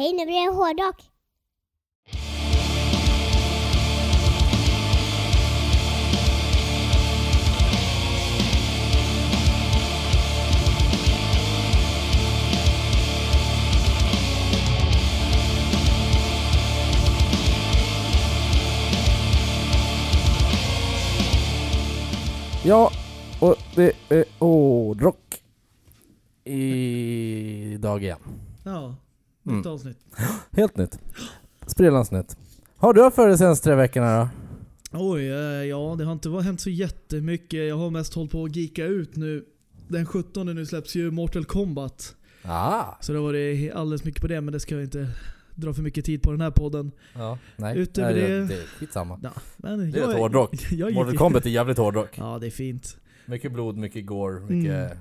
Hej, nu blir det hårdrock. Ja, och det är hårdrock idag igen. Ja, Mm. nytt avsnitt. Helt nytt. Sprillans nytt. Har du haft för dig de senaste tre veckorna då? Oj, eh, ja det har inte hänt så jättemycket. Jag har mest hållit på att geeka ut nu. Den 17 nu släpps ju Mortal Kombat. Ah. Så det har varit alldeles mycket på det, men det ska jag inte dra för mycket tid på den här podden. Ja, nej. Utöver nej, det- det är skitsamma. Ja, men Det är jag- ett hårdrock. jag Mortal Kombat är jävligt hårdrock. Ja, det är fint. Mycket blod, mycket gore, mycket Mm.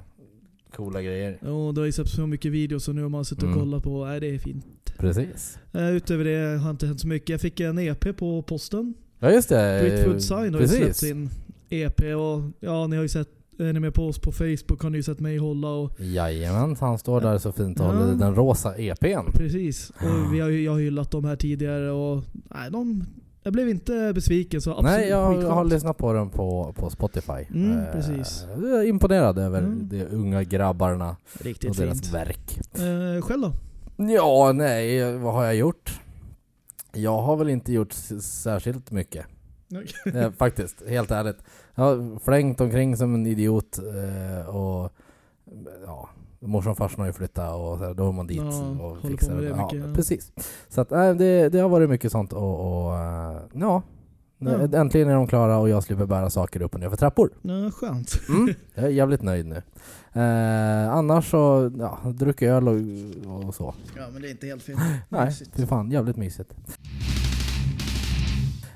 Coola grejer. Och det har ju släppts så mycket videos och nu har man suttit och Mm. kollat på. Nej, det är fint. Precis. Eh, utöver det har inte hänt så mycket. Jag fick en EP på posten. Ja just det. Gritwood Sign har ju släppt sin EP och ja, ni har ju sett, är ni med på oss på Facebook har ni ju sett mig hålla och Jajamän, han står där så fint och Ja. håller den rosa EPn. precis. Och vi har, jag har hyllat dem här tidigare och nej, de, jag blev inte besviken så absolut Nej, jag, jag har lyssnat på den på, på Spotify. Mm, Eh, precis. Jag är imponerad över Mm. de unga grabbarna och Riktigt deras fint. verk. Eh, själv då? Ja, nej, vad har jag gjort? Jag har väl inte gjort särskilt mycket. eh, faktiskt, helt ärligt. Jag har flängt omkring som en idiot eh, och ja, morsan och farsan har ju flyttat och så då är man dit Ja, och med det ja, mycket, precis. Så att, äh, det, det har varit mycket sånt och, och äh, ja. Ja. Äntligen är de klara och jag slipper bära saker upp och ner för trappor. Ja, skönt. Mm, jag är jävligt nöjd nu. Eh, annars så, ja, druckit öl och, och så. Ja men det är inte helt fint. Nej, fy fan, jävligt mysigt.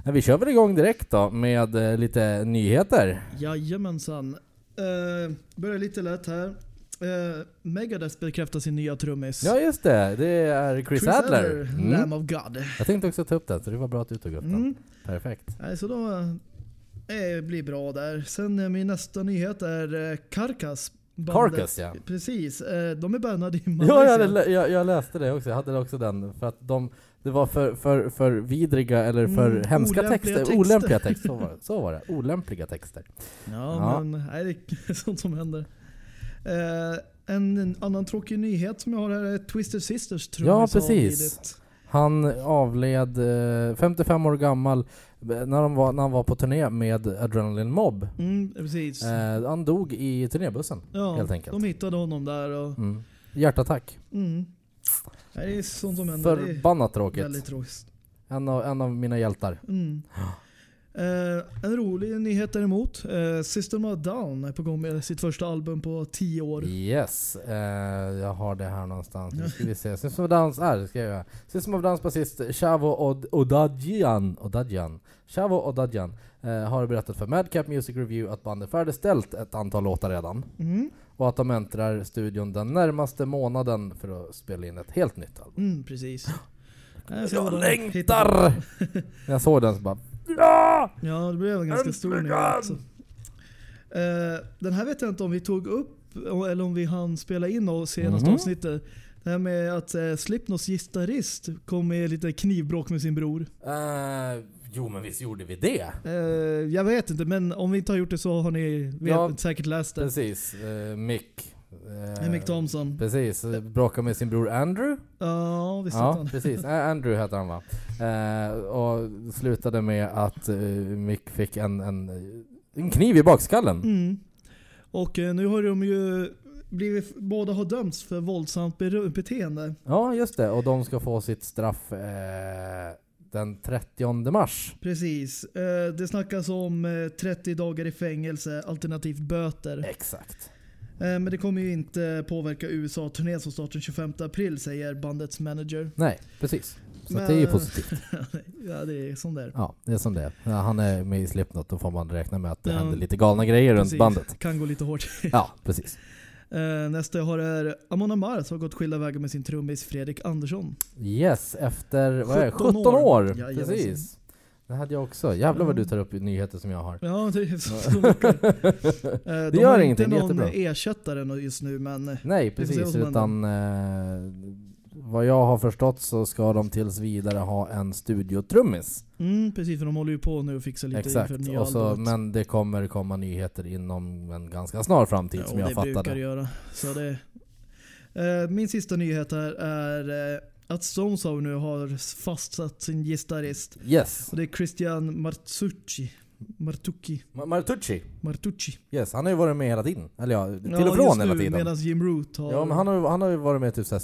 Vi kör väl igång direkt då med eh, lite nyheter. Jajamensan. Uh, börjar lite lätt här. Uh, Megadeth bekräftar sin nya trummis. Ja just det, det är Chris, Adler. Mm. Lamb of God. Jag tänkte också ta upp den, så det var bra att du tog upp den. Mm. Perfekt. Nej, så då eh, blir bra där. Sen eh, min nästa nyhet är eh, Carcass. bandet. Carcass ja. Precis, eh, de är bannade i Ja, Malaysia. jag, hade lä- jag, jag läste det också, jag hade också den. För att de, det var för, för, för vidriga eller för Mm, hemska olämpliga texter. texter. Olämpliga texter. Så var, det. så var det. Olämpliga texter. Ja, Ja. men nej, det är sånt som händer. Eh, en annan tråkig nyhet som jag har här är Twisted Sisters trummis Ja, har precis. avlidit. Han avled eh, 55 år gammal eh, när, de var, när han var på turné med Adrenaline Mob. Mm, precis. Eh, han dog i turnébussen. ja, helt enkelt. De hittade honom där och... Mm. Hjärtattack. Mm. Nej, det är sånt som händer. Förbannat tråkigt. väldigt tråkigt. En av, en av mina hjältar. Mm. Eh, en rolig nyhet däremot. Uh, System of Down är på gång med sitt första album på 10 år. Yes, eh, jag har det här någonstans. Nu ska vi se. System of Downs, här ska jag göra. System of Downs basist Shavo Od- Odadjian, Odadjian, Shavo Odadjian eh, har berättat för Madcap Music Review att bandet färdigställt ett antal låtar redan. Mm. Och att de äntrar studion den närmaste månaden för att spela in ett helt nytt album. Mm, precis. Eh, Jag på. längtar! Jag såg den så bara Ja! Ja, det blev en ganska stor nyhet. också. Eh, den här vet jag inte om vi tog upp eller om vi hann spela in och senaste Mhm. avsnittet. Det här med att uh, Slipknots gitarrist kom med lite knivbråk med sin bror. Eh, jo men visst gjorde vi det? Eh, jag vet inte, men om vi inte har gjort det så har ni vet, Ja, säkert läst det. Precis, uh, Mick. Det är Mick Thompson. Precis, eh, bråkade med sin bror Andrew. Ja, visst Ja, han. precis. Eh, Andrew heter han va? Eh, och slutade med att eh, Mick fick en, en, en kniv i bakskallen. Mm. Och eh, nu har de ju blivit, båda har dömts för våldsamt be- beteende. Ja, just det. Och de ska få sitt straff eh, den 30 mars. Precis. Eh, det snackas om eh, 30 dagar i fängelse alternativt böter. Exakt. Eh, men det kommer ju inte påverka USA-turnén som startar den 25 april säger bandets manager. Nej, precis. Så Men- det är ju positivt. ja, det är sån där. Ja, det är som det är. Ja, han är med i Slipknot, då får man räkna med att det Ja, händer lite galna grejer runt Precis. bandet. Kan gå lite hårt. Ja, precis. Eh, nästa jag har är Amon Amarth som har gått skilda vägar med sin trummis Fredrik Andersson. Yes, efter vad är det? 17 17 år. år. Jajamensan. Precis. Det hade jag också. Jävlar vad du tar upp nyheter som jag har. Ja, det är så, så mycket. Eh, de gör har ingenting, inte det är någon jättebra. ersättare nå- just nu men eh, Nej, precis. Utan eh, vad jag har förstått så ska de tills vidare ha en studiotrummis. Mm, precis, för de håller ju på nu och fixar lite Exakt, inför nya och så, albumet. men det kommer komma nyheter inom en ganska snar framtid Ja, som jag det brukar det fattade. göra. Så det, eh, min sista nyhet här är eh, att Stone Sour nu har fastsatt sin gitarrist. Yes. Och det är Christian Martucci. Martucci. Ma- Martucci. Martucci. Yes, han har ju varit med hela tiden. Eller ja, till Ja, och från hela tiden. Medan Jim Root har... Ja men han har, han har ju varit med typ såhär,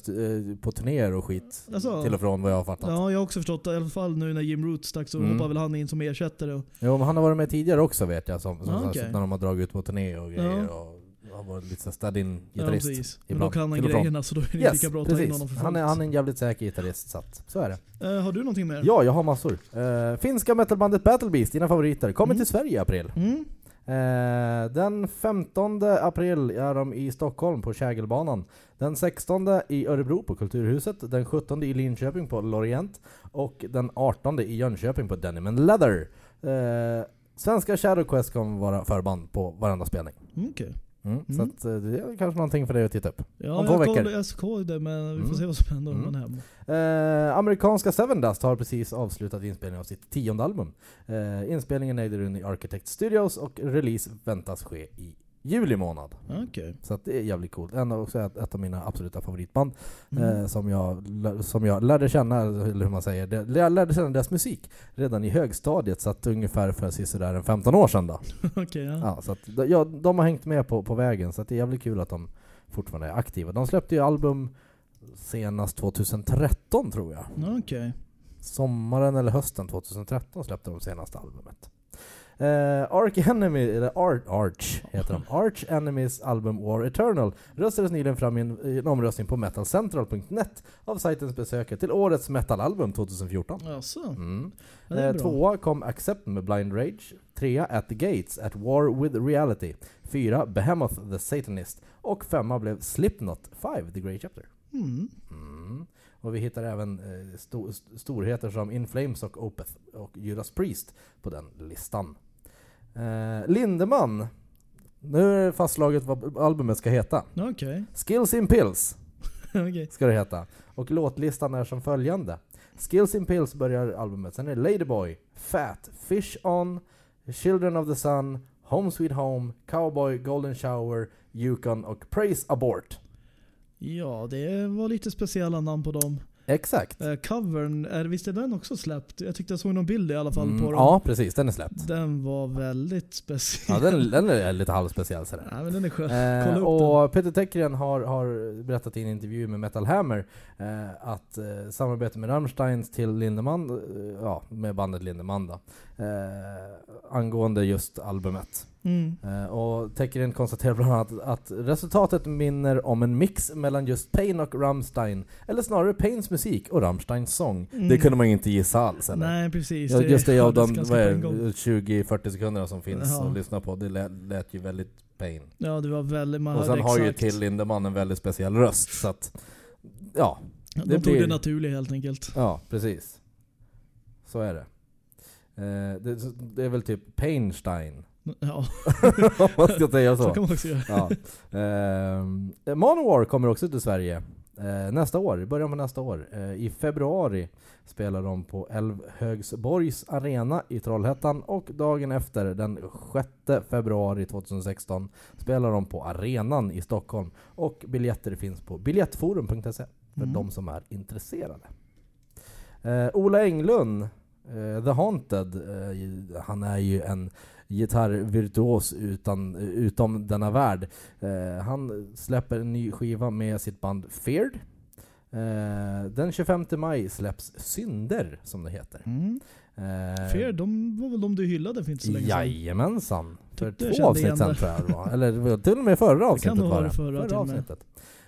eh, på turnéer och skit. Alltså, Till och från vad jag har fattat. Ja, jag har också förstått. I alla fall nu när Jim Root stack så Mm. hoppar väl han in som ersättare. Och, Jo men han har varit med tidigare också vet jag. Som, som, Ja, okej. när de har dragit ut på turné och grejer. Ja. Och har varit lite såhär stand-in ja, gitarrist. precis. Men då kan han grejerna så då är det Yes, lika bra att ta in honom för Han är, fullt. han är en jävligt säker gitarrist. Så att, så är det. Eh, har du någonting mer? Ja, jag har massor. Eh, finska metalbandet Battle Beast, dina favoriter, kommer Mm. till Sverige i april. Mm? Eh, den 15 april är de i Stockholm på Kägelbanan. Den 16 i Örebro på Kulturhuset. Den 17 i Linköping på Lorient. Och den 18 i Jönköping på Denim and Leather. Svenska Shadow Quest kommer vara förband på varenda spelning. Mm, Okej. Mm, Så Mm. att, eh, det är kanske någonting för dig att titta upp. Ja, Om två jag veckor. kollade- Jag såg det men vi får Mm. se vad som händer om Mm. man är hemma. Eh, amerikanska Seven Dust har precis avslutat inspelningen av sitt tionde album. Eh, inspelningen ägde rum i Architect Studios och release väntas ske i juli månad. Okej. Så att det är jävligt coolt. En av, också ett, ett av mina absoluta favoritband Mm. eh, som, jag, som jag lärde känna, eller hur man säger, det, jag lärde känna deras musik redan i högstadiet, så att ungefär för sådär en 15 år sedan då. Okej, ja. Ja, så att, de- ja, de har hängt med på, på vägen, så det är jävligt kul att de fortfarande är aktiva. De släppte ju album senast 2013 tror jag. Ja, Okej. Sommaren eller hösten 2013 släppte de senaste albumet. Eh, Arch Enemy, eller Ar- Arch heter de. Arch Enemies album War Eternal röstades nyligen fram i en, i en omröstning på metalcentral.net av sajtens besökare till årets metalalbum 2014. Jaså? Mm. Eh, tvåa kom Accept med Blind Rage. Trea At the Gates, At War with Reality. Fyra Behemoth the Satanist. Och femma blev Slipknot 5, The Grey Chapter. Mm. Mm. Och vi hittar även eh, sto st- storheter som In Flames och Opeth och Judas Priest på den listan. Eh, Lindemann. Nu är det fastslaget vad albumet ska heta. Okej. Skills in Pills Okej. ska det heta. Och låtlistan är som följande. Skills in Pills börjar albumet. Sen är det Ladyboy, Fat, Fish On, Children of the Sun, Home Sweet Home, Cowboy, Golden Shower, Yukon och Praise Abort. Ja, det var lite speciella namn på dem. Exakt. Eh, covern, är, visst är den också släppt? Jag tyckte jag såg någon bild i alla fall Mm, på dem. ja, precis. Den är släppt. Den var väldigt speciell. Ja, den, den är lite halvspeciell sådär. Nej, men den är skön. Eh, Kolla upp och Peter Täckgren har, har berättat i en intervju med Metal Hammer eh, att eh, samarbetet med Rammstein till Lindemann, eh, ja med bandet Lindemann då, eh, angående just albumet. Mm. Eh, och Täckgren konstaterar bland annat att resultatet minner om en mix mellan just Pain och Rammstein, eller snarare Pains musik och Rammsteins sång. Mm. Det kunde man ju inte gissa alls eller? Nej, precis. Ja, just det, av de ganska vad på är en gång. det, 20-40 sekunderna som finns Ja. att lyssna på, det lät, lät ju väldigt Pain. Ja, det var väldigt... Man Och sen har ju exakt. till Lindemann en väldigt speciell röst, så att... Ja, De det tog blir- det naturligt helt enkelt. ja precis. Så är det. Eh, det. Det är väl typ Painstein, Ja, man ska säga så så. kan man också göra. Ja. Ehm, Manowar kommer också till Sverige eh, nästa år, i början på nästa år. Eh, I februari spelar de på Älvhögsborgs arena i Trollhättan och dagen efter, den 6 februari 2016, spelar de på Arenan i Stockholm. Och biljetter finns på biljettforum.se för Mm. de som är intresserade. Eh, Ola Englund, eh, The Haunted, eh, han är ju en gitarrvirtuos utan, utom denna värld. Eh, han släpper en ny skiva med sitt band Feared. Eh, den 25 maj släpps Synder, som det heter. Mm. Eh, Fear, de var väl de du hyllade för inte så länge sedan? Jajamensan. För Tyckte två avsnitt sen tror jag det var. Eller till och med förra avsnittet var det. förra med. avsnittet.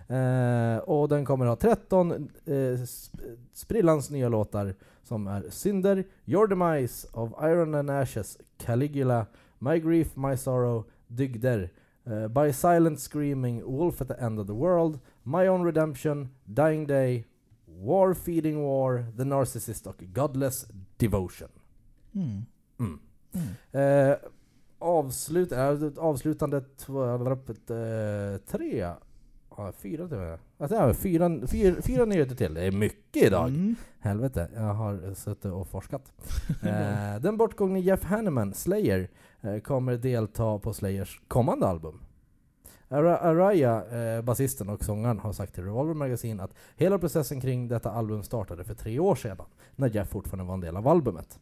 Eh, och den kommer ha 13 eh, sp- sprillans nya låtar som är Synder, Your Demise of Iron and Ashes, Caligula, My Grief, My Sorrow, Dygder, eh, By Silent Screaming, Wolf at the End of the World, My Own Redemption, Dying Day, War Feeding War, The Narcissist och Godless Devotion. Mm. Mm. Mm. Eh, avslut, äh, avslutande tv- eh, tre Ja, fyra till och med. Alltså, ja, fyra, fyra, fyra nyheter till. Det är mycket idag. Mm. Helvete, jag har suttit och forskat. eh, den bortgångne Jeff Hanneman, Slayer, eh, kommer delta på Slayers kommande album. Ara- Araya, eh, basisten och sångaren, har sagt till Revolver Magazine att hela processen kring detta album startade för tre år sedan, när Jeff fortfarande var en del av albumet.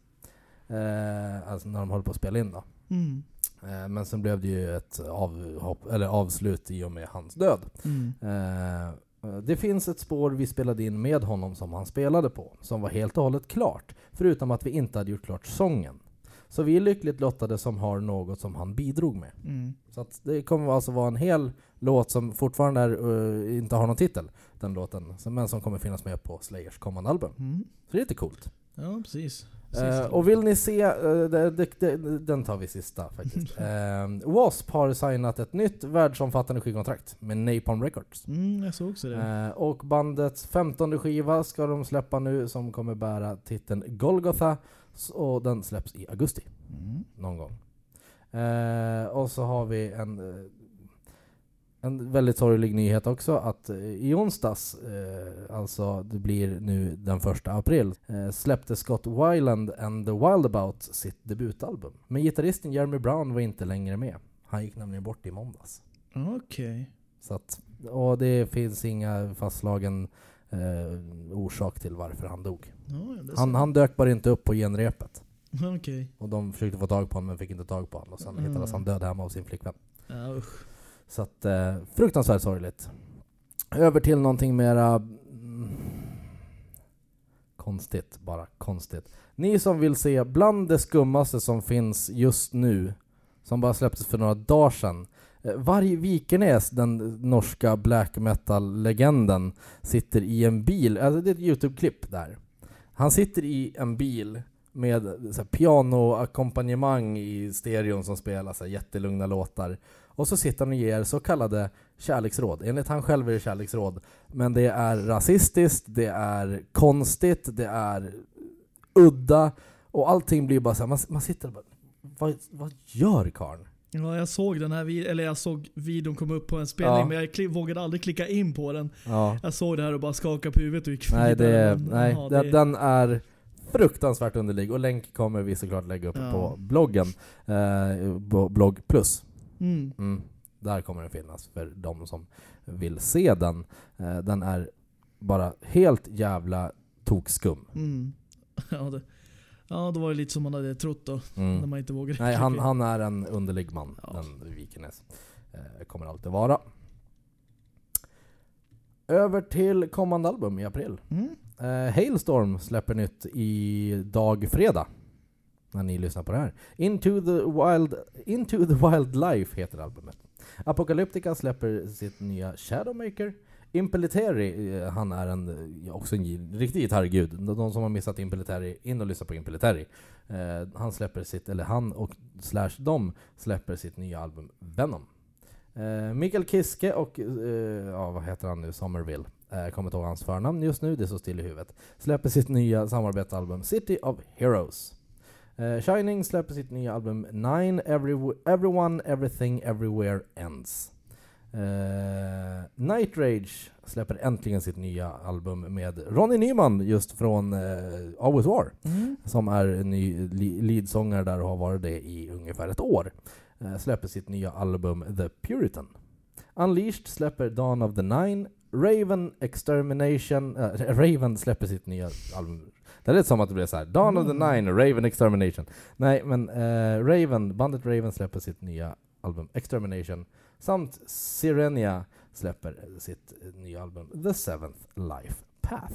Eh, alltså när de höll på att spela in då. Mm. Eh, men sen blev det ju ett avhopp, eller avslut i och med hans död. Mm. Eh, det finns ett spår vi spelade in med honom som han spelade på, som var helt och hållet klart, förutom att vi inte hade gjort klart sången. Så vi är lyckligt lottade som har något som han bidrog med. Mm. Så det kommer alltså vara en hel låt som fortfarande är, eh, inte har någon titel, den låten, men som kommer finnas med på Slayers kommande album. Mm. Så det är lite coolt. Ja, precis. Precis. och vill ni se, eh, det, det, det, den tar vi sista faktiskt. uh, W.A.S.P. har signat ett nytt världsomfattande skivkontrakt med Napalm Records. Mm, jag såg också det. Och bandets femtonde skiva ska de släppa nu som kommer bära titeln Golgotha. Och den släpps i augusti, Mm. någon gång. Och så har vi en, en väldigt sorglig nyhet också att eh, i onsdags, eh, alltså det blir nu den första april, eh, släppte Scott Weiland and the Wildabout sitt debutalbum. Men gitarristen Jeremy Brown var inte längre med. Han gick nämligen bort i måndags. Okej. Så att, och det finns inga fastslagen eh, orsak till varför han dog. Är Han, han dök bara inte upp på genrepet. Okej. Och de försökte få tag på honom men fick inte tag på honom. Och sen Mm. hittades han död hemma hos sin flickvän. Usch. Så att, eh, fruktansvärt sorgligt. Över till någonting mera... Mm, konstigt, bara konstigt. Ni som vill se bland det skummaste som finns just nu, som bara släpptes för några dagar sedan. Eh, Varg Vikernes, den norska black metal-legenden, sitter i en bil. Alltså det är ett YouTube-klipp där. Han sitter i en bil med eh, pianoackompanjemang i stereon som spelar så här, jättelugna låtar. Och så sitter han och ger så kallade kärleksråd. Enligt han själv är det kärleksråd. Men det är rasistiskt, det är konstigt, det är udda. Och allting blir bara så här, man, man sitter och bara, vad, vad gör karln? Ja, jag såg den här eller jag såg videon komma upp på en spelning Ja. men jag vågade aldrig klicka in på den. Ja. Jag såg det här och bara skakade på huvudet och gick Nej, det, men, nej den, det- den är fruktansvärt underlig. Och länk kommer vi såklart lägga upp Ja. på bloggen. Eh, blogg plus. Mm. Mm. Där kommer den finnas för de som vill se den. Eh, den är bara helt jävla tokskum. Mm. Ja, det, ja, då var det lite som man hade trott då. När Mm. man inte vågade Nej, han, han är en underlig man, Ja. den Vikenäs. Eh, kommer alltid vara. Över till kommande album i april. Mm. Eh, Hailstorm släpper nytt i dag fredag. När ni lyssnar på det här. Into the Wild, Into the Wild Life heter albumet. Apocalyptica släpper sitt nya Shadowmaker. Impeliteri, eh, han är en, eh, också en riktig gitarrgud. De, som har missat Impeliteri, in och lyssna på Impeliteri. Eh, han släpper sitt, eller han och slash de släpper sitt nya album Venom. Eh, Mikael Kiske och, eh, ja vad heter han nu, Somerville. Eh, jag kommer inte ihåg hans förnamn just nu, det är så still i huvudet. Släpper sitt nya samarbetsalbum City of Heroes. Eh, Shining släpper sitt nya album Nine, Every, Everyone, Everything, Everywhere Ends. Eh, Night Rage släpper äntligen sitt nya album med Ronny Nyman just från eh, Always War. Mm. Som är en ny leadsångare där och har varit det i ungefär ett år. Eh, släpper sitt nya album The Puritan. Unleashed släpper Dawn of the Nine. Raven Extermination... äh, Raven släpper sitt nya album. Det lät som att det blev så här. Dawn of the Mm. Nine, Raven Extermination. Nej, men eh, Raven, bandet Raven släpper sitt nya album Extermination. Samt Sirenia släpper sitt eh, nya album The Seventh Life Path.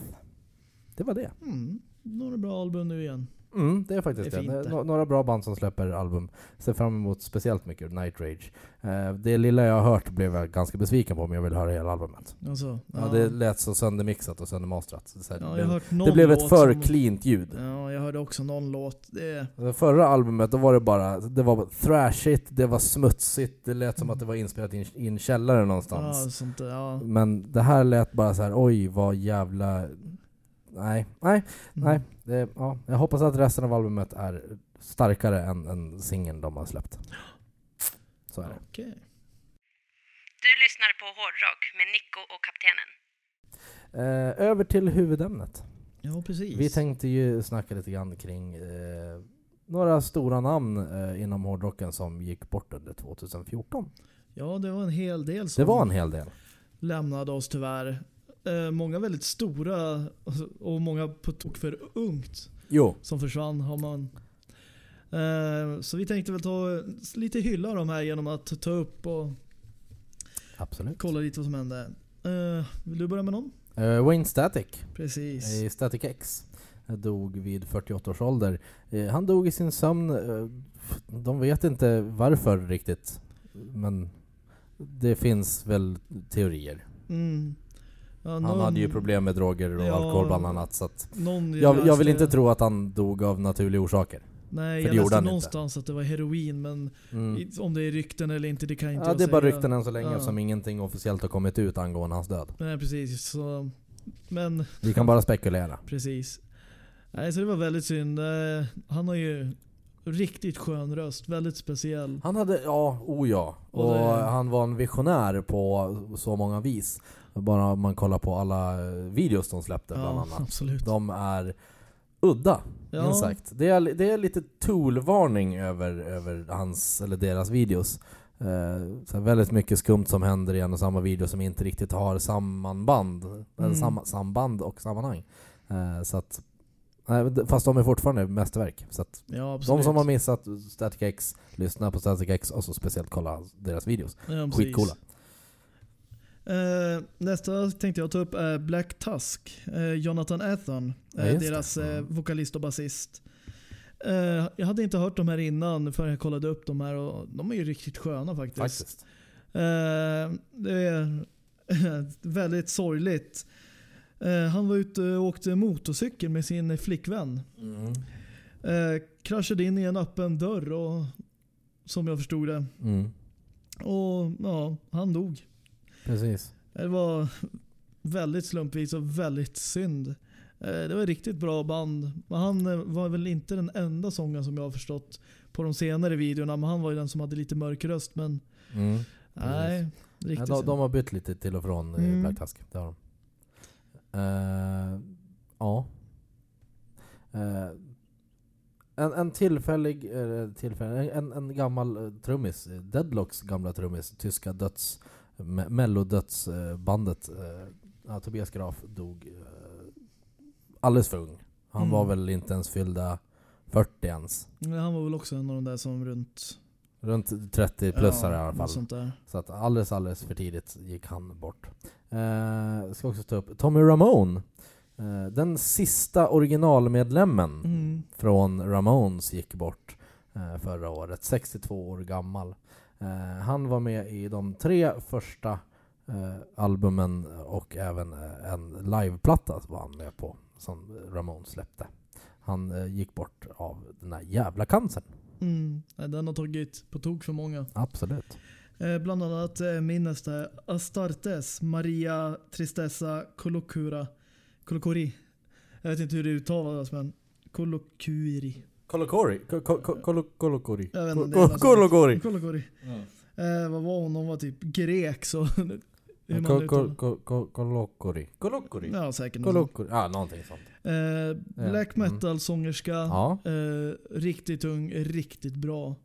Det var det. Mm. Några bra album nu igen. Mm, det är faktiskt Det är det. Nå- några bra band som släpper album. Ser fram emot speciellt mycket Night Rage. Eh, det lilla jag har hört blev jag ganska besviken på, men jag vill höra hela albumet. Alltså, Ja. det lät så söndermixat och söndermastrat. Så det, Ja, det, det blev ett för som- cleant ljud. Ja, jag hörde också någon låt. Det, Det förra albumet, då var det bara, det var thrashigt, det var smutsigt, det lät som att det var inspelat i en, i en källare ja, någonstans. sånt ja. Men det här lät bara så här: oj vad jävla... Nej, nej, Mm. nej. Det, ja, jag hoppas att resten av albumet är starkare än, än singeln de har släppt. Så är det. Okej. Du lyssnar på Hårdrock med Nico och Kaptenen. Eh, över till huvudämnet. Ja, precis. Vi tänkte ju snacka lite grann kring eh, några stora namn eh, inom hårdrocken som gick bort under 2014. Ja, det var en hel del som Det var en hel del. lämnade oss tyvärr. Eh, många väldigt stora alltså, och många på tok för ungt Jo. som försvann. Har man. Eh, så vi tänkte väl ta lite hylla de här genom att ta upp och Absolut. kolla lite vad som hände. Eh, vill du börja med någon? Wayne Static Precis. i Static X dog vid 48 års ålder. Han dog i sin sömn. De vet inte varför riktigt. Men det finns väl teorier. Mm. Ja, Han någon- hade ju problem med droger och Ja. alkohol bland annat. Så att Någon jag, jag vill inte tro att han dog av naturliga orsaker. Nej, för jag det gjorde läste han inte. någonstans att det var heroin men Mm. om det är rykten eller inte det kan inte Ja, jag det är bara säga. rykten än så länge Ja. eftersom ingenting officiellt har kommit ut angående hans död. Nej precis. Så, men Vi kan bara spekulera. precis. Nej, så det var väldigt synd. Eh, Han har ju riktigt skön röst. Väldigt speciell. Han hade, ja, oh ja. Och Och det- han var en visionär på så många vis. Bara om man kollar på alla eh, videos de släppte bland Ja, annat. absolut. De är udda, Ja. minst sagt. Det är, det är lite tool-varning över, över hans, eller deras videos. Eh, väldigt mycket skumt som händer i en och samma video som inte riktigt har sammanband, eller Mm. sam, samband och sammanhang. Eh, så att, fast de är fortfarande mästerverk. Så att Ja, de som har missat Static X, lyssna på Static X och så speciellt kolla deras videos. Ja. Skitcoola. Eh, nästa tänkte jag ta upp är Black Tusk. Eh, Jonathan Athon. Ja, det. deras Mm. vokalist och basist. Jag hade inte hört de här innan förrän jag kollade upp de här och de är ju riktigt sköna faktiskt. Faktiskt. Det är väldigt sorgligt. Han var ute och åkte motorcykel med sin flickvän. Mm. Kraschade in i en öppen dörr och, som jag förstod det. Mm. Och ja, han dog. Precis. Det var väldigt slumpvis och väldigt synd. Eh, Det var ett riktigt bra band. Men han eh, var väl inte den enda sångaren som jag har förstått på de senare videorna. Men han var ju den som hade lite mörk röst. Men Mm. nej, Ja, riktigt de, synd. de har bytt lite till och från Mm. mm. Black Tusk. Det har de. Eh, ja. Eh, en, en tillfällig, tillfällig en, en gammal trummis, Deadlocks gamla trummis, tyska döds, me, mellodödsbandet, eh, ja, Tobias Graf dog eh, alldeles för ung. Han Mm. var väl inte ens fyllda 40 ens. Men Han var väl också en av de där som runt... Runt 30 plussare i alla fall. Sånt där. Så att alldeles, alldeles för tidigt gick han bort. Eh, ska också ta upp Tommy Ramone. Eh, den sista originalmedlemmen Mm. från Ramones gick bort eh, förra året. 62 år gammal. Eh, han var med i de tre första eh, albumen och även eh, en liveplatta var han med på som Ramones släppte. Han eh, gick bort av den här jävla cancern. Mm. Den har tagit på tok för många. Absolut. Eh, bland annat eh, minnes det Astartes, Maria Tristessa Kolokura. Kolokuri. Jag vet inte hur det uttalas men Kolokuri. Kolokori? Kolokori? Kolokori? Eh, vad var hon? Hon var typ grek så... Kolokori? Kolokori? Ja säkert. Kolokori? Ja, någonting sånt. Eh, black Mm. metal sångerska. Ja. Eh, riktigt ung, riktigt bra.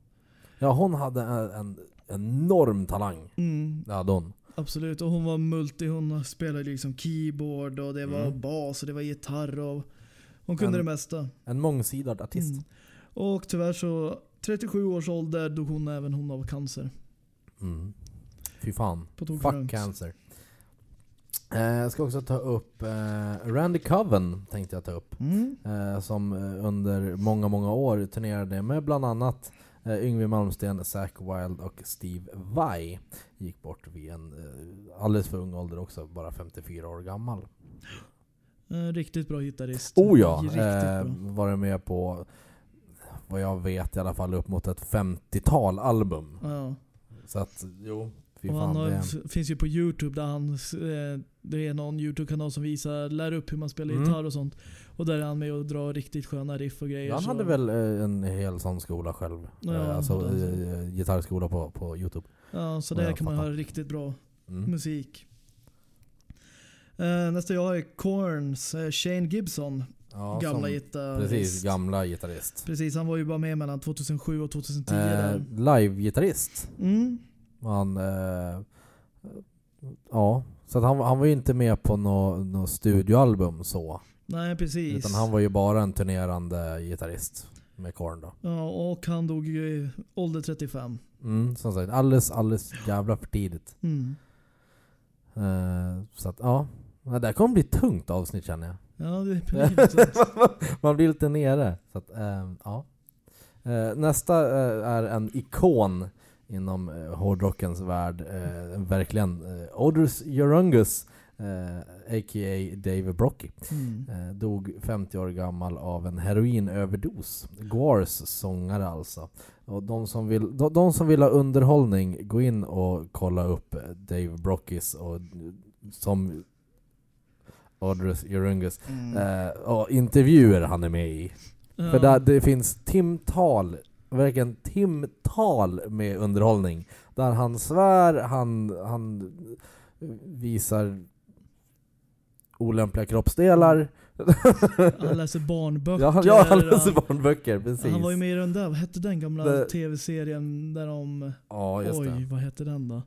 Ja, hon hade en, en enorm talang. Mm, Det hade hon. absolut. Och hon var multi. Hon spelade liksom keyboard och det var Mm. bas och det var gitarr. Och hon kunde En- det mesta. En mångsidad artist. Mm. Och tyvärr så, 37 års ålder dog hon även hon av cancer. Mm. Fy fan. Fuck ungt. cancer. Eh, jag ska också ta upp eh, Randy Coven tänkte jag ta upp. Mm. Eh, som eh, under många, många år turnerade med bland annat eh, Yngwie Malmsteen, Zack Wild och Steve Vai. Gick bort vid en eh, alldeles för ung ålder också, bara 54 år gammal. Eh, riktigt bra gitarrist. Oh ja! Eh, varit med på, vad jag vet i alla fall, upp mot ett 50-tal album. Ja. Så att, jo, Och han har, det, finns ju på youtube där han, eh, det är någon youtube-kanal som visar, lär upp hur man spelar Mm. gitarr och sånt. Och där är han med och drar riktigt sköna riff och grejer. han så- hade väl eh, en hel sån skola själv. Ja, alltså gitarrskola på, på Youtube. Ja, så där kan man ha riktigt bra Mm. musik. Eh, nästa jag har är Korns eh, Shane Gibson. Ja, gamla gitarrist. Precis, gamla gitarrist. Precis, han var ju bara med mellan 2007 och 2010. Eh. Live-gitarrist. Mm. Han, eh, ja, så att han, han var ju inte med på något nå studioalbum så. Nej, precis. Utan han var ju bara en turnerande gitarrist med Korn då. Ja, och han dog ju i ålder 35. Mm, som sagt, alldeles, alldeles jävla för tidigt. Mm. Eh, så att ja, det där kommer bli ett tungt avsnitt känner jag. Ja, det så. Man blir lite nere. Så att, eh, ja. Eh, nästa eh, är en ikon inom eh, hårdrockens värld. Eh, verkligen. Eh, Odors Urungus, eh, a.k.a. Dave Brocky. Mm. Dog 50 år gammal av en heroinöverdos. Guars sångare alltså. Och de som, vill, de, de som vill ha underhållning, gå in och kolla upp Dave Brockis och som Odorous Urungus. Mm. Eh, och intervjuer han är med i. Ja. För där, det finns timtal, verkligen timtal med underhållning. Där han svär, han, han visar olämpliga kroppsdelar. Han läser barnböcker. Ja, han- ja han läser barnböcker, precis. Han var ju med i den där, vad hette den gamla tv-serien där de... Ja, just Oj, det. vad hette den då?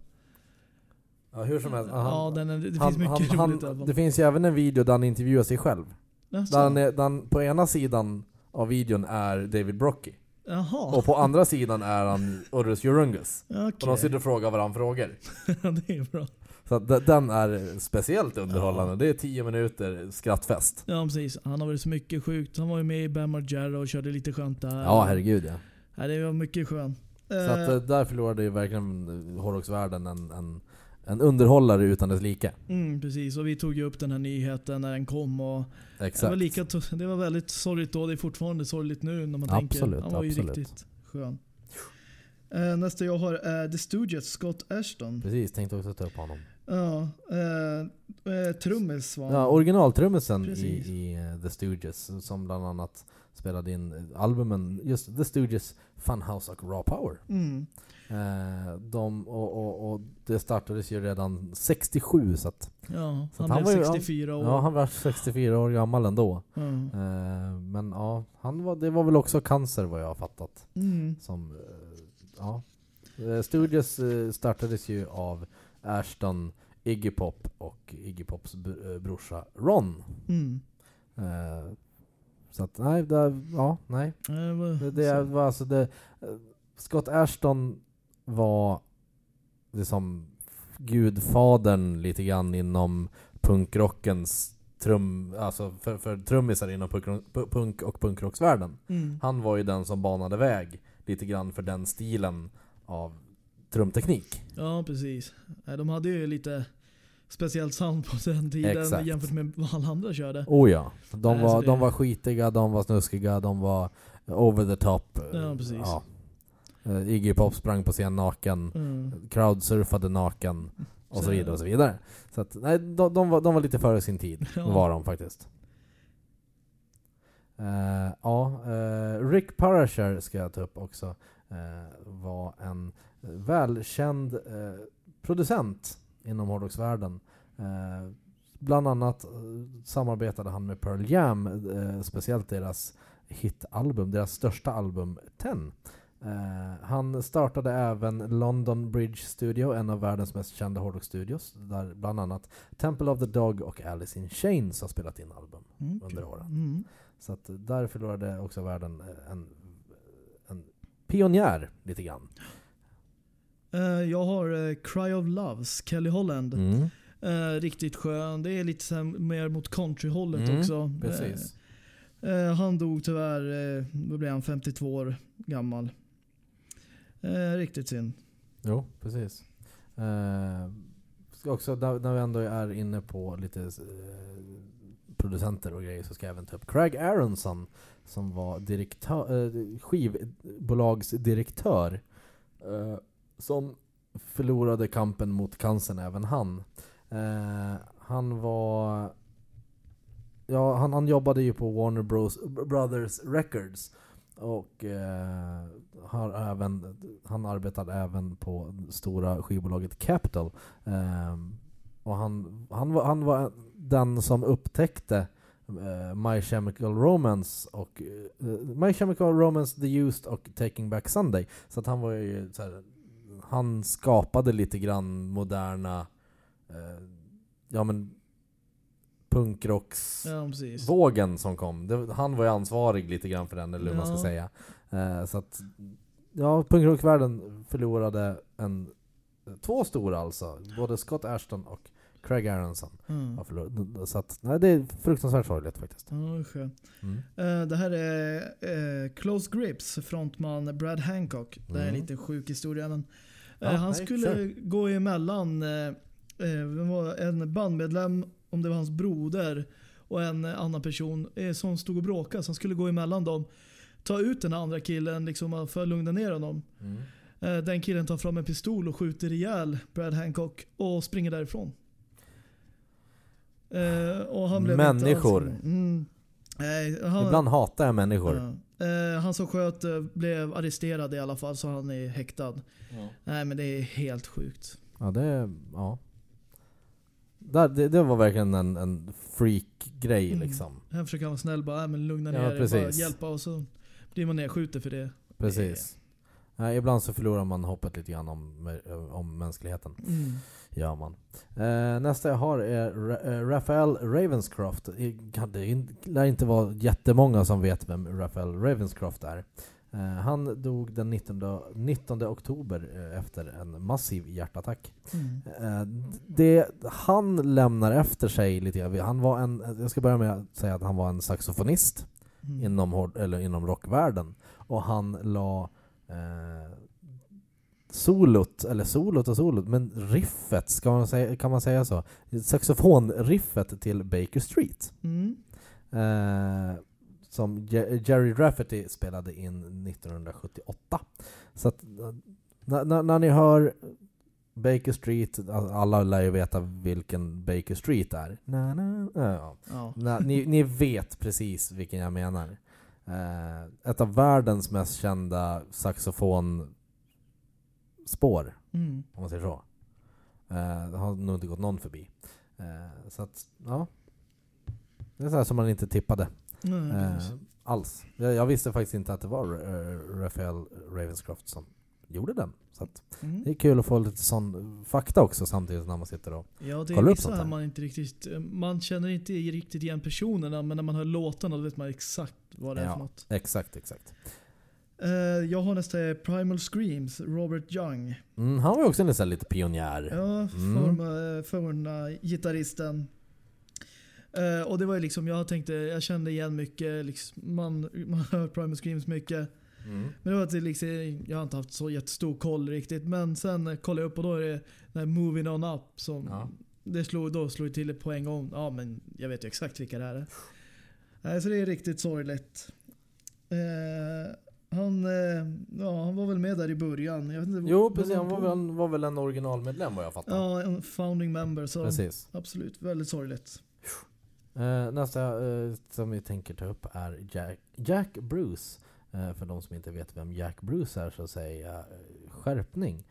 Ja, hur som helst. ja, Han, den är, det han, finns mycket han, roligt han. Det finns ju även en video där han intervjuar sig själv. Jaså? Där han är, där han, på ena sidan av videon är David Brocky. Jaha, Och på andra sidan är han Urus Urungus. okej. Och de sitter och frågar varandra frågor. det är bra. Så den är speciellt underhållande. Det är 10 minuter skrattfest. Ja precis, han har varit så mycket sjukt. Han var ju med i Bam Margera och körde lite skönt där. Ja, herregud ja. Nej, det var mycket skönt. Så att eh, där förlorade ju verkligen eh, hårdrocksvärlden en, en, en underhållare utan dess like. Mm, precis, och vi tog ju upp den här nyheten när den kom. Och det, var Exakt. lika, det var väldigt sorgligt då, det är fortfarande sorgligt nu när man Absolut, tänker. Han var ju absolut. riktigt skön. Eh, nästa jag har är The Stooges, Scott Ashton. Precis, tänkte också ta upp honom. Ja, eh, eh, trummis var han. Ja, originaltrummisen i, i eh, The Stooges som bland annat spelade in albumen, just The Stooges, Funhouse och Raw Power. Mm. Eh, de, och, och, och det startades ju redan 67 så att, Ja, Så han att han blev var ju- 64 år. ja han var 64 år gammal ändå. Ja. Eh, men ja, han var, det var väl också cancer vad jag har fattat. Mm. Som, eh, ja. Eh, Stooges eh, startades ju av Ashton, Iggy Pop och Iggy Pops br- brorsa Ron. Mm. Eh, så att nej, det, ja, nej. Det Det, var alltså det, Scott Ashton var liksom gudfadern lite grann inom punkrockens trum, alltså för, för trummisar inom punk, och punkrocksvärlden. Mm. Han var ju den som banade väg lite grann för den stilen av trumteknik. Ja, precis. De hade ju lite speciellt sound på den tiden Exakt. jämfört med vad alla andra körde. Oh ja. De, Nej, var, det- de var skitiga, de var snuskiga, de var over the top. Ja, precis. Ja. Eh, Iggy Pop sprang på scen naken. Mm. crowdsurfade naken och så Så- vidare och så vidare. Så att, nej, de, de, var, de var lite före sin tid, Ja. var de faktiskt. Eh, ja, eh, Rick Parasher ska jag ta upp också. Eh, var en välkänd eh, producent inom hårdrocksvärlden. Eh, bland annat eh, samarbetade han med Pearl Jam, eh, speciellt deras hitalbum, deras största album 10. Eh, han startade även London Bridge Studio, en av världens mest kända hårdrocksstudios, där bland annat Temple of the Dog och Alice in Chains har spelat in album Mm. under åren. Mm. Så att där förlorade också världen eh, en, en pionjär lite grann. Eh, Jag har eh, Cry of Loves, Kelly Holland. Mm. Eh, riktigt skön. Det är lite mer mot countryhållet Mm, också. Precis. Han dog tyvärr, eh, då blev han 52 år gammal. Riktigt synd. Jo, precis. Ska också, när, vi ändå är inne på lite eh, producenter och grejer så ska jag även ta upp Craig Aronson som var direktör, eh, skivbolagsdirektör som förlorade kampen mot cancern även han. Eh, han var Ja, han, han jobbade ju på Warner Bros, Brothers Records Och eh, har även, han arbetade även på stora skivbolaget Capital. Eh, och han, han, var, han var den som upptäckte eh, My Chemical Romance och eh, My Chemical Romance, The Used och Taking Back Sunday. Så att han var ju så här, han skapade lite grann moderna, uh, ja men punkrocksvågen ja, som kom. Det, han var ju ansvarig lite grann för den, eller hur ja. man ska säga. så att, ja, punkrockvärlden förlorade en, två stora alltså. Både Scott Ashton och Craig Aronson mm. har förlorat. Så att, nej, det är fruktansvärt sorgligt faktiskt. Ja, mm. uh, det här är uh, Close Grips frontman Brad Hancock. Det här är en mm. lite sjuk historia. Men, ja, han nej, skulle sure. gå emellan en bandmedlem, om det var hans broder, och en annan person som stod och bråkade. Så han skulle gå emellan dem. Ta ut den andra killen liksom, för att lugna ner honom. Mm. Den killen tar fram en pistol och skjuter ihjäl Brad Hancock och springer därifrån. Och han blev människor. Mm, nej, han, Ibland hatar jag människor. Uh, uh, han som sköt blev arresterad i alla fall så han är häktad. Ja. Nej men det är helt sjukt. Ja det, ja. Där, det, det var verkligen en, en freak-grej mm. liksom. Här försöker han vara snäll bara, men lugna ner ja, dig, bara hjälpa och så blir man nedskjuten för det. Precis. Det. ibland så förlorar man hoppet lite grann om, om mänskligheten. Mm gör man. Eh, nästa jag har är eh, Raphael Ravenscroft. Det lär inte vara jättemånga som vet vem Raphael Ravenscroft är. Eh, han dog den 19, 19 oktober eh, efter en massiv hjärtattack. Mm. Eh, det han lämnar efter sig lite grann, han var en, jag ska börja med att säga att han var en saxofonist mm. inom, eller inom rockvärlden. Och han la eh, solot, eller solot och solot, men riffet, ska man säga, kan man säga så? Saxofonriffet till Baker Street. Mm. Eh, som Jerry Rafferty spelade in 1978. Så att när, när ni hör Baker Street, alla lär ju veta vilken Baker Street är. Na, na, ja. Ja. ni, ni vet precis vilken jag menar. Eh, ett av världens mest kända saxofon spår, mm. om man säger så. Uh, det har nog inte gått någon förbi. Uh, så att, ja. Det är så som man inte tippade. Mm, alls. Jag, jag, visste faktiskt inte att det var Raphael Ravenscroft som gjorde den. Så mm. det är kul att få lite sån fakta också samtidigt när man sitter och ja, det kollar upp sånt här. Man, inte riktigt, man känner inte riktigt igen personerna, men när man hör låtarna vet man exakt vad det är för något. Exakt, exakt. Uh, jag har nästa Primal Screams, Robert Young. Mm, han var också nästan lite pionjär. Ja, mm. forna gitarristen. Uh, och det var ju liksom, jag tänkte, jag kände igen mycket, liksom, man, man hör Primal Screams mycket. Mm. Men det var att liksom, jag har inte haft så jättestor koll riktigt. Men sen kollade jag upp och då är det den Moving On Up som ja. det slog, då slog till på en gång. Ja men jag vet ju exakt vilka det är. Uh, så det är riktigt sorgligt. Uh, han, eh, ja, han var väl med där i början. Jag vet inte, jo, precis. Han var väl, var väl en originalmedlem vad jag fattar. Ja, en founding member. Så precis. Absolut, väldigt sorgligt. Uh, nästa uh, som vi tänker ta upp är Jack, Jack Bruce. Uh, för de som inte vet vem Jack Bruce är så säger jag skärpning.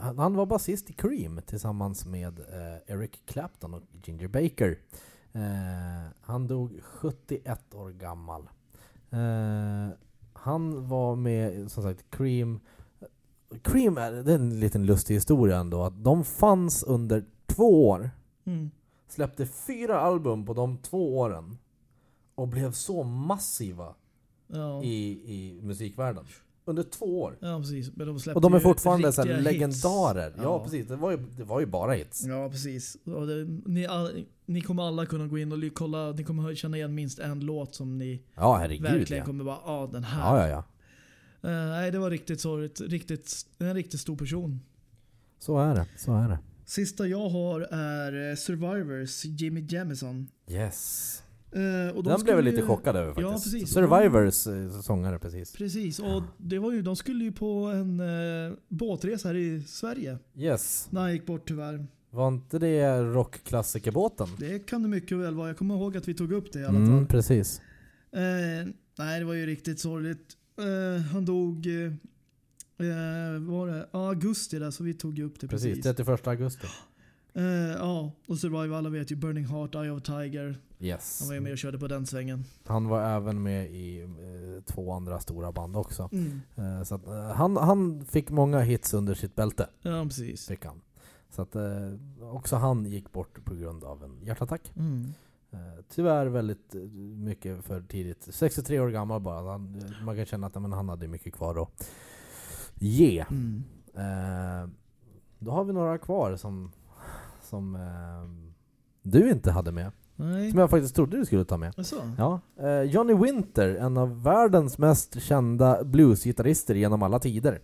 Han, han, var basist i Cream tillsammans med Eric Clapton och Ginger Baker. han dog 71 år gammal. Han var med, som sagt, Cream. Cream är, det är en liten lustig historia ändå. Att de fanns under två år. Mm. Släppte fyra album på de två åren. Och blev så massiva ja. i, i musikvärlden. Under två år. Ja, precis. Men de och de är fortfarande så legendarer. Ja. ja, precis. Det var, ju, det var ju bara hits. Ja, precis. Det, ni, all, ni kommer alla kunna gå in och kolla. Ni kommer känna igen minst en låt som ni ja, herregud, verkligen ja. kommer bara ah, den här. Ja, ja, ja. Uh, nej, det var riktigt sorgligt. Riktigt, en riktigt stor person. Så är det. Så är det. Sista jag har är eh, Survivors, Jimmy Jamison. Yes. Uh, och de Den blev jag lite chockad över faktiskt. Ja, precis. Survivors uh, sångare precis. Precis, och det var ju, de skulle ju på en uh, båtresa här i Sverige. Yes. När han gick bort tyvärr. Var inte det rockklassikerbåten? Det kan det mycket väl vara. Jag kommer ihåg att vi tog upp det i alla mm, fall. Precis. Uh, nej, det var ju riktigt sorgligt. Eh, han dog, eh, eh, var det augusti där, så vi tog upp det precis. Precis, 31 augusti. Eh, ja, och Survival, alla vet ju Burning Heart, Eye of Tiger. Yes. Han var ju med och körde på den svängen. Han var även med i eh, två andra stora band också. Mm. Eh, så att, eh, han, han fick många hits under sitt bälte. Ja, precis. Fick han. Så att eh, också han gick bort på grund av en hjärtattack. Mm. Eh, tyvärr väldigt mycket för tidigt. 63 år gammal bara. Han, man kan känna att men, han hade mycket kvar att ge. Mm. Då har vi några kvar som, som eh, du inte hade med. Nej. Som jag faktiskt trodde du skulle ta med. Ja, eh, Johnny Winter, en av världens mest kända bluesgitarrister genom alla tider.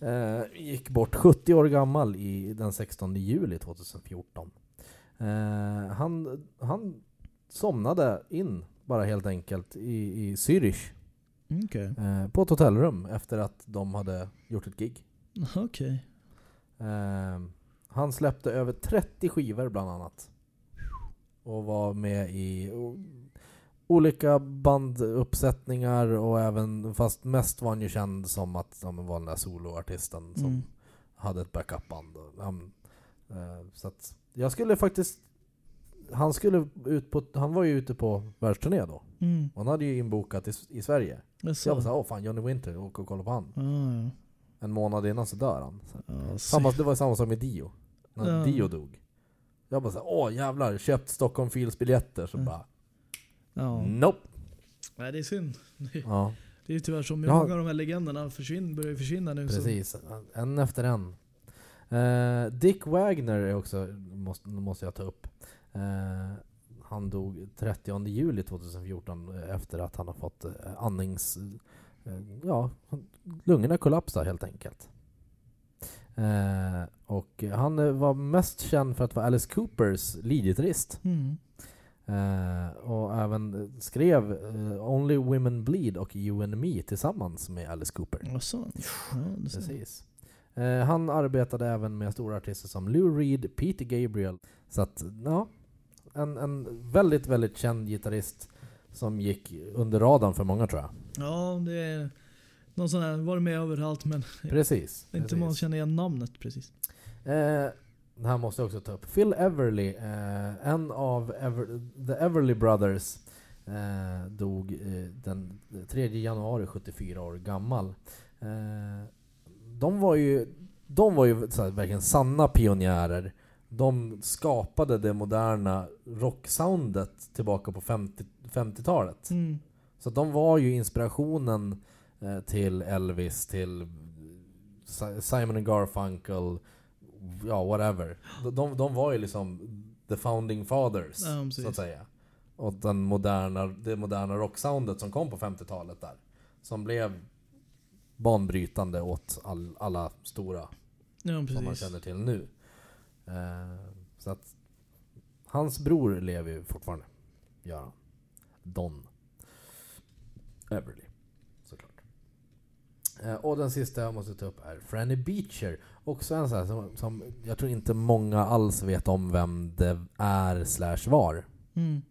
Eh, gick bort 70 år gammal i den 16 juli 2014. Eh, han, han somnade in bara helt enkelt i, i Zürich Okej. eh, på ett hotellrum efter att de hade gjort ett gig. Okej. Eh, han släppte över 30 skivor bland annat. Och var med i olika banduppsättningar och även, fast mest var han ju känd som att han var den där soloartisten som Mm. hade ett backupband. Han, eh, så att jag skulle faktiskt, han skulle ut på, han var ju ute på världsturné då. Mm. Han hade ju inbokat i, i Sverige. Så Jaså? jag var såhär, åh fan Johnny Winter, åk och kolla på han. Ja. En månad innan så dör han. Så Ja, samma, det var samma som med Dio. När Ja. Dio dog. Jag bara såhär, åh jävlar, köpt Stockholm Fields biljetter. Så Mm. bara, Ja. nope. Nej, det är synd. Ja, Det är ju tyvärr så. Många av de här legenderna försvinn, börjar försvinna nu. Så. precis. En efter en. Eh, Dick Wagner är också, måste, måste jag ta upp. Eh, han dog 30 juli 2014 efter att han har fått eh, andnings... Ja, lungorna kollapsade helt enkelt. Eh, och han eh, var mest känd för att vara Alice Coopers leadgitarrist. Mm. Eh, och även skrev eh, Only Women Bleed och You and Me tillsammans med Alice Cooper. Jaså? Ja, det ser. Precis. Eh, han arbetade även med stora artister som Lou Reed, Peter Gabriel. Så att, ja. En, en väldigt, väldigt känd gitarrist som gick under radarn för många tror jag. Ja, det är någon sån här, varit med överallt men Precis. inte precis. man känner igen namnet precis. Eh, det här måste jag också ta upp. Phil Everly, eh, en av Ever, The Everly Brothers, eh, dog den 3 januari, 74 år gammal. Eh, de var ju, de var ju här, verkligen sanna pionjärer. De skapade det moderna rocksoundet tillbaka på 50 50-talet. Mm. Så de var ju inspirationen eh, till Elvis, till Si- Simon and Garfunkel, ja whatever. De- De, var ju liksom the founding fathers, Ja, så att säga. Och den moderna, det moderna rocksoundet som kom på 50-talet där. Som blev banbrytande åt all, alla stora Ja, som man känner till nu. Eh, så att hans bror lever ju fortfarande. Gör han. Don Everly. Såklart. Eh, och den sista jag måste ta upp är Franny Beecher. Också en sån här som, som jag tror inte många alls vet om vem det är slash var. Mm.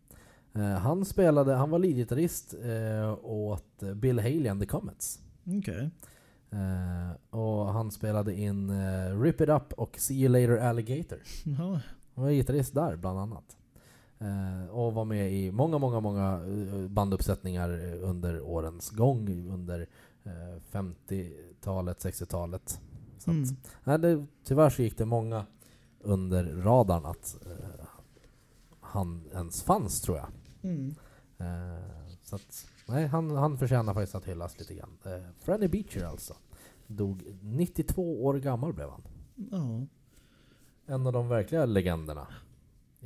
Eh, han spelade, han var leadgitarrist eh, åt Bill Haley and the Comets. Okej. Eh, och han spelade in Rip It Up och See You Later Alligator. Han var gitarrist där bland annat. Eh, och var med i många, många, många eh, banduppsättningar eh, under årens gång. Under eh, 50-talet, 60-talet. Så Mm. att, nej, det, tyvärr så gick det många under radarn att eh, han ens fanns tror jag. Mm. Eh, så att, nej, han, han förtjänar faktiskt att hyllas lite grann. Eh, Freddie Beecher alltså. Dog 92 år gammal blev han. Ja. En av de verkliga legenderna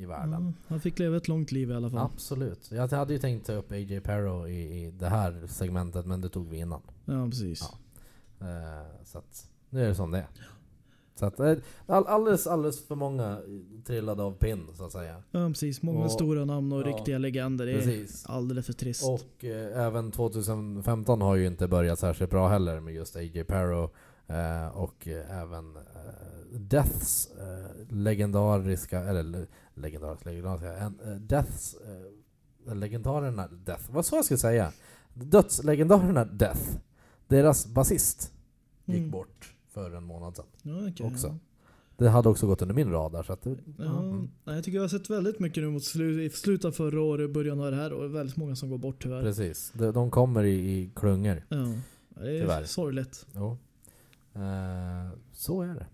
i världen. ja. Han fick leva ett långt liv i alla fall. Absolut. Jag hade ju tänkt ta upp AJ Perro i, i det här segmentet, men det tog vi innan. Ja, precis. Ja. Eh, så att, nu är det som det är. Så att, eh, all, alldeles, alldeles för många trillade av pinn, så att säga. Ja, precis. Många Och- stora namn och ja, riktiga legender. Det är Precis. alldeles för trist. Och eh, även 2015 har ju inte börjat särskilt bra heller med just AJ Perro. Eh, och eh, även eh, Deaths legendariska, eller le- legendariska, legendariska, en, Deaths, legendarerna Death, vad så jag ska säga? Dödslegendarerna Death. Deras basist gick Mm. bort för en månad sedan. Okej, också. ja. Det hade också gått under min radar. Så att Ja, Mm. jag tycker jag har sett väldigt mycket nu mot slu- i slutet av förra året, början av det här och väldigt många som går bort tyvärr. Precis. De, de kommer i, i klungor. Ja, det är Tyvärr. sorgligt. Jo. Eh, så är det.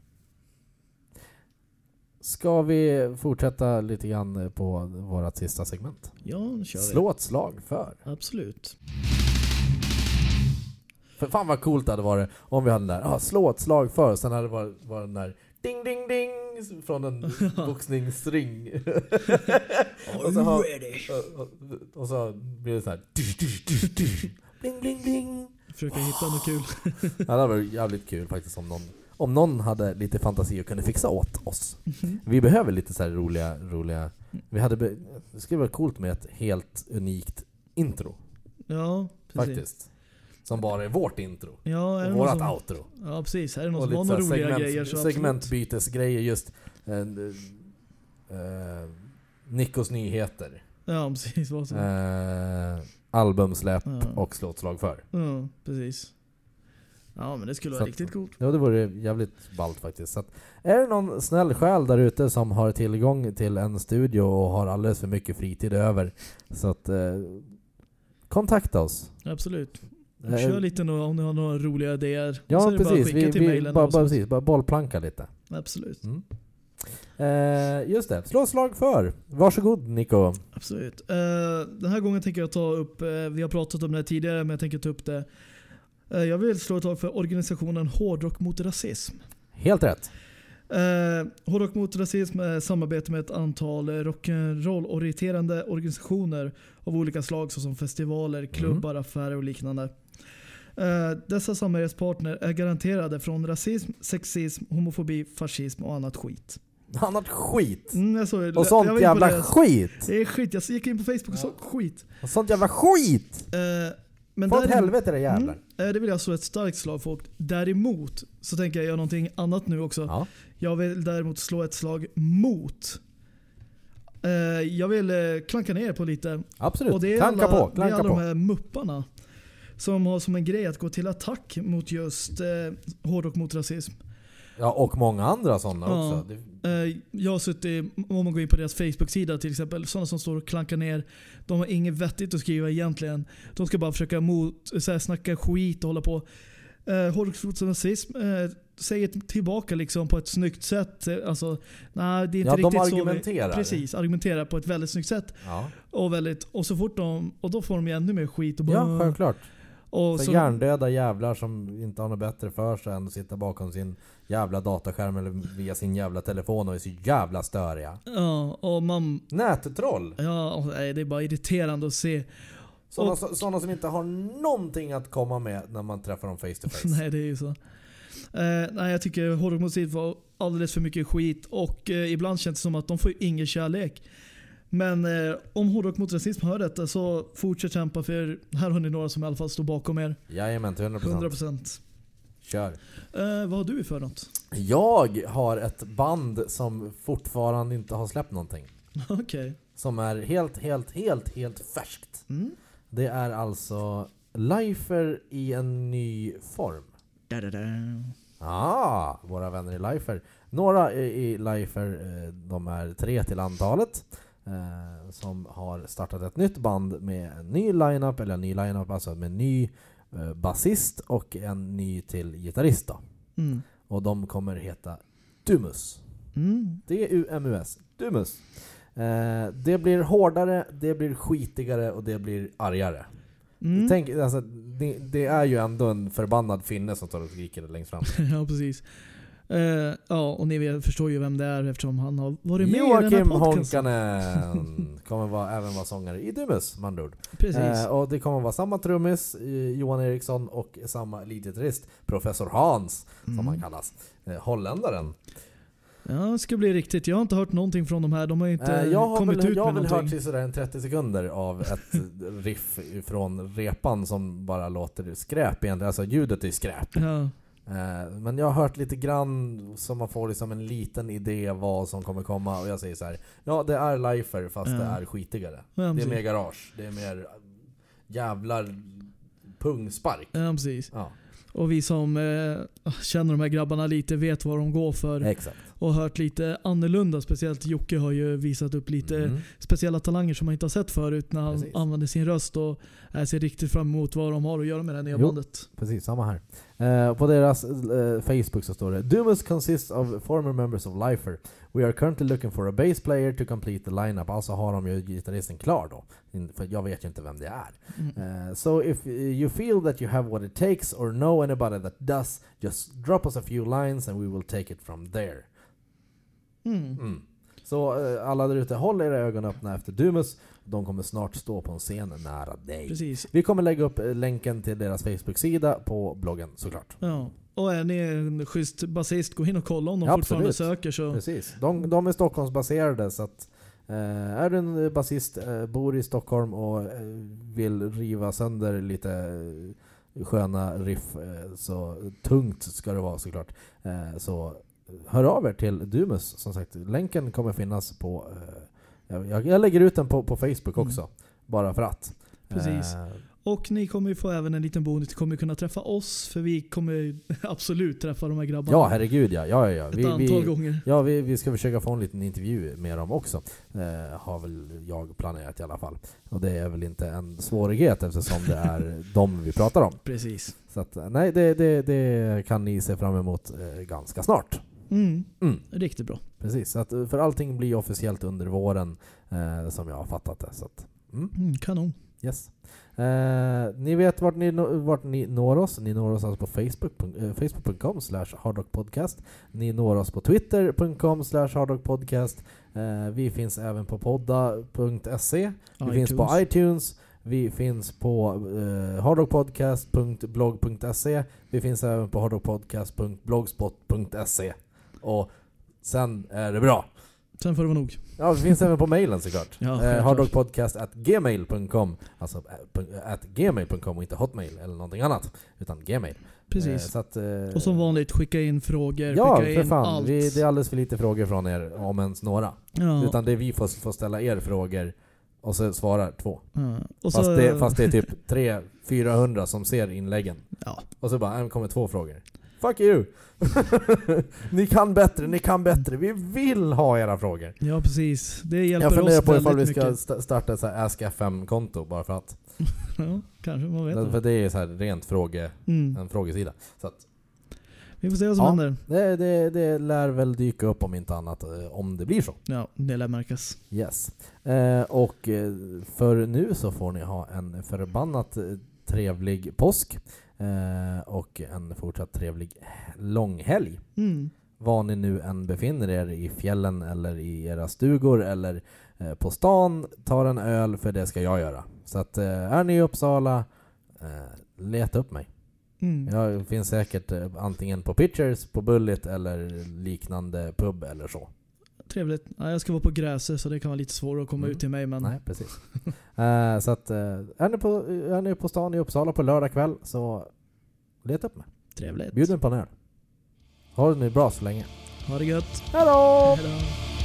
Ska vi fortsätta lite grann på vårt sista segment? Ja, nu kör vi. Slå ett slag för. Absolut. För fan vad coolt det hade varit om vi hade den där, ah, slå ett slag för, sen hade det varit, varit den där ding ding ding från en boxningsring. och, så har, och, och, och så blir det så här dusch, dusch, dusch, Försöka hitta något kul. Ja, det hade varit jävligt kul faktiskt om någon, om någon hade lite fantasi och kunde fixa åt oss. Vi behöver lite så här roliga, roliga... Vi hade be, det skulle vara coolt med ett helt unikt intro Ja, precis. faktiskt. Som bara är vårt intro. Ja, är Och vårat som, outro. ja, precis. Är det någon Och som har några roliga segment, grejer så absolut. segmentbytesgrejer just. Eh, eh, Nikos nyheter. Ja, precis. Vad som. Eh, albumsläpp Ja. och slå ett slag för. Ja, precis. Ja, men det skulle vara att- riktigt coolt. Ja det vore jävligt ballt faktiskt. Så att, är det någon snäll själ där ute som har tillgång till en studio och har alldeles för mycket fritid över. Så att eh, kontakta oss. Absolut. Eh, Kör lite om ni har några roliga idéer. Ja bara precis, skicka vi, till vi bara, bara, precis, bara bollplanka lite. Absolut. Mm. Eh, just det, slå slag för. Varsågod Nico. Absolut. Eh, den här gången tänker jag ta upp, eh, vi har pratat om det här tidigare men jag tänker ta upp det. Eh, jag vill slå ett slag för organisationen Hårdrock mot rasism. Helt rätt. Eh, Hårdrock mot rasism är samarbete med ett antal rock'n'roll-orienterande organisationer av olika slag såsom festivaler, klubbar, affärer och liknande. Eh, dessa samarbetspartner är garanterade från rasism, sexism, homofobi, fascism och annat skit. Annat skit. Mm, jag såg, jag Och sånt jävla det. skit. Det är skit, jag gick in på Facebook och såg skit. Och sånt jävla skit! Eh, men åt däremot- helvete era jävlar. Mm, eh, det vill jag slå ett starkt slag för. Däremot så tänker jag göra någonting annat nu också. Ja. Jag vill däremot slå ett slag mot. Eh, jag vill eh, klanka ner på lite. Absolut. Och det är klanka alla, på, det är klanka alla på. de här mupparna. Som har som en grej att gå till attack mot just eh, hårdrock mot rasism. Ja, och många andra sådana Ja. också. Det, Eh, jag har suttit, om man går in på deras Facebook-sida till exempel, sådana som står och klankar ner. De har inget vettigt att skriva egentligen. De ska bara försöka mot, så här, snacka skit och hålla på. Eh, mot rasism eh, säger tillbaka liksom på ett snyggt sätt. Eh, Alltså, nej, det är inte ja, de riktigt så. vi- argumenterar. Precis, argumenterar på ett väldigt snyggt sätt. Ja, Och, väldigt, och så fort de, och då får de ju ännu mer skit. Och, ja bara- självklart. och Så så, hjärndöda jävlar som inte har något bättre för sig än att sitta bakom sin jävla dataskärm eller via sin jävla telefon och är så jävla störiga. ja, och man, Nättroll! ja, och, nej, det är bara irriterande att se. Sådana, Och- så- sådana som inte har någonting att komma med när man träffar dem face to face. Nej, det är ju så. Eh, nej, jag tycker rasism var alldeles för mycket skit och eh, ibland känns det som att de får ingen kärlek. Men eh, om hårdrock mot rasism hör detta så fortsätt kämpa för här har ni några som i alla fall står bakom er. Jajamän, till 100%. 100%. Kör. Eh, vad har du för något? Jag har ett band som fortfarande inte har släppt någonting. Okej. Som är helt, helt, helt, helt färskt. Mm. Det är alltså Lifer i en ny form. Da-da-da. Ah, våra vänner i Lifer. Några i Lifer, eh, de är tre till antalet, eh, som har startat ett nytt band med en ny lineup, eller en ny lineup, alltså med ny basist och en ny till gitarrist då. Mm. Och de kommer heta Dumus. Mm. D-U-M-U-S. Dumus. Eh, det blir hårdare, det blir skitigare och det blir argare. Mm. Tänk, alltså, det, det är ju ändå en förbannad finne som står och skriker längst fram. ja, precis. Eh, ja, och ni förstår ju vem det är eftersom han har varit med i den här Joakim podcasten. Honkanen kommer vara, även vara sångare i Dumus, med andra ord. Precis. Eh, och det kommer vara samma trummis, eh, Johan Eriksson, och samma elitgitarrist, Professor Hans, som Mm. han kallas. Eh, holländaren. Ja, det ska bli riktigt. Jag har inte hört någonting från de här. De har inte Eh, har kommit väl, ut jag har med väl någonting. hört sådär en 30 sekunder av ett riff från repan som bara låter skräp egentligen. Alltså ljudet är skräp. Ja. Eh, Men jag har hört lite grann så man får liksom en liten idé vad som kommer komma och jag säger så här. Ja det är Lifer fast Ja. det är skitigare. Ja, Det är mer garage, det är mer jävlar pungspark. Ja, precis. Ja. Och vi som eh, känner de här grabbarna lite vet vad de går för. Exakt. Och hört lite annorlunda. Speciellt Jocke har ju visat upp lite Mm. speciella talanger som man inte har sett förut när han Precis. använder sin röst. Och jag ser riktigt fram emot vad de har att göra med det här nya Jo. bandet. Precis, samma här. Eh, på deras eh, Facebook så står det Dumus consists of former members of Lifer. We are currently looking for a bass player to complete the lineup. Alltså har de ju gitarristen klar då. In- För jag vet ju inte vem det är. Mm. Uh, so if uh, you feel that you have what it takes or know anybody that does, just drop us a few lines and we will take it from there. Mm. Mm. Så uh, alla där ute, håll era ögon öppna efter Dumus. De kommer snart stå på en scen nära dig. Precis. Vi kommer lägga upp eh, länken till deras Facebook-sida på bloggen såklart. Ja. Och är ni en schysst basist, gå in och kolla om de Ja, fortfarande absolut. söker. Så. Precis. De, de är Stockholmsbaserade så att eh, är du en basist, eh, bor i Stockholm och eh, vill riva sönder lite eh, sköna riff, eh, så tungt ska det vara såklart. Eh, så hör av er till Dumus som sagt. Länken kommer finnas på... Jag, jag lägger ut den på, på Facebook Mm. också. Bara för att. Precis. Eh, Och ni kommer ju få även en liten bonus. Ni kommer kunna träffa oss. För vi kommer absolut träffa de här grabbarna. ja, herregud ja. ja, ja, ja. Ett Vi, antal vi, gånger. Ja, vi, vi ska försöka få en liten intervju med dem också. Eh, har väl jag planerat i alla fall. Och det är väl inte en svårighet eftersom det är dem vi pratar om. Precis. Så att, eh, nej, det, det, det kan ni se fram emot eh, ganska snart. Mm. Mm, Riktigt bra. precis, att, eh, för allting blir officiellt under våren eh, som jag har fattat det. Så att, mm, Mm, kanon. yes. Eh, ni vet vart ni, vart ni når oss. Ni når oss alltså på Facebook, eh, facebook.com slash hardrockpodcast. Ni når oss på twitter.com slash hardrockpodcast. Eh, vi finns även på podda.se. Vi finns på iTunes. Vi finns på eh, hardrockpodcast.blog.se. Vi finns även på hardrockpodcast.blogspot.se. Och sen är det bra. Sen får det vara nog. Ja, vi finns även på mailen såklart. Ja, eh, hardrockpodcast.gmail.com Alltså eh, at gmail.com och inte hotmail eller någonting annat. Utan gmail. Eh, Precis. så att, eh, Och som vanligt, skicka in frågor. Ja, skicka för in fan. allt. Vi, det är alldeles för lite frågor från er, om ens några. ja. Utan det är vi får, får ställa er frågor och så svarar två. ja. Och Fast, så, det, fast det är typ 300-400 som ser inläggen. Ja. Och så bara, äh, kommer två frågor. Fuck you! ni kan bättre, ni kan bättre. Vi vill ha era frågor. ja, precis. Det hjälper Jag funderar oss på ifall vi väldigt ska mycket. sta- starta ett så här Ask FM-konto bara för att. Ja, kanske. Man vet För inte. det är så här rent fråge, Mm. en frågesida. Så att, Vi får se vad som Ja. händer. det, det, det lär väl dyka upp om inte annat, eh, om det blir så. Ja, det lär märkas. Yes. Eh, och eh, för nu så får ni ha en förbannat eh, trevlig påsk. Eh, och en fortsatt trevlig långhelg. Mm. Var ni nu än befinner er i fjällen eller i era stugor eller eh, på stan, ta en öl för det ska jag göra. Så att eh, är ni i Uppsala, eh, leta upp mig. Mm. Jag finns säkert eh, antingen på Pitchers, på Bullet eller liknande pub eller så. Trevligt. Ja, jag ska vara på Gräsö så det kan vara lite svårare att komma Mm. ut till mig men... Nej, precis. Eh, så att, eh, är, ni på, är ni på stan i Uppsala på lördag kväll så leta upp mig. Trevligt. Bjud mig på en öl. Ha det nu bra så länge. Ha det gött. Hejdå! Hejdå.